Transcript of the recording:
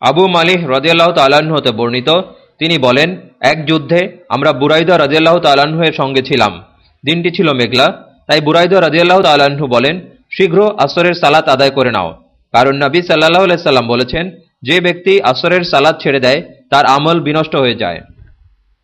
আবু মালিহ রদিয়াল্লাহ তাল্লাহ্ন হতে বর্ণিত। তিনি বলেন, এক যুদ্ধে আমরা বুরাইদা রাজিয়াল্লাহ তালাহের সঙ্গে ছিলাম। দিনটি ছিল মেঘলা, তাই বুরাইদা রাজিয়াল্লাহ তাল্লাহ্ন বলেন, শীঘ্র আসরের সালাত আদায় করে নাও। কারণ নবী সাল্লাহ সাল্লাম বলেছেন, যে ব্যক্তি আসরের সালাদ ছেড়ে দেয়, তার আমল বিনষ্ট হয়ে যায়।